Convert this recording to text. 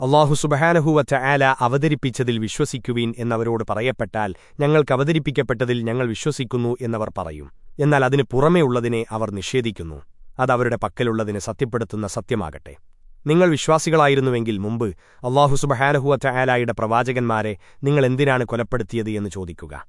അള്ളാഹു സുബഹാനഹുവറ്റ ആല അവതരിപ്പിച്ചതിൽ വിശ്വസിക്കുവീൻ എന്നവരോട് പറയപ്പെട്ടാൽ ഞങ്ങൾക്ക് അവതരിപ്പിക്കപ്പെട്ടതിൽ ഞങ്ങൾ വിശ്വസിക്കുന്നു എന്നവർ പറയും. എന്നാൽ അതിന് പുറമേയുള്ളതിനെ അവർ നിഷേധിക്കുന്നു. അതവരുടെ പക്കലുള്ളതിനെ സത്യപ്പെടുത്തുന്ന സത്യമാകട്ടെ. നിങ്ങൾ വിശ്വാസികളായിരുന്നുവെങ്കിൽ മുമ്പ് അള്ളാഹു സുബഹാനഹുവറ്റ ആലായുടെ പ്രവാചകന്മാരെ നിങ്ങൾ എന്തിനാണ് കൊലപ്പെടുത്തിയത് എന്ന് ചോദിക്കുക.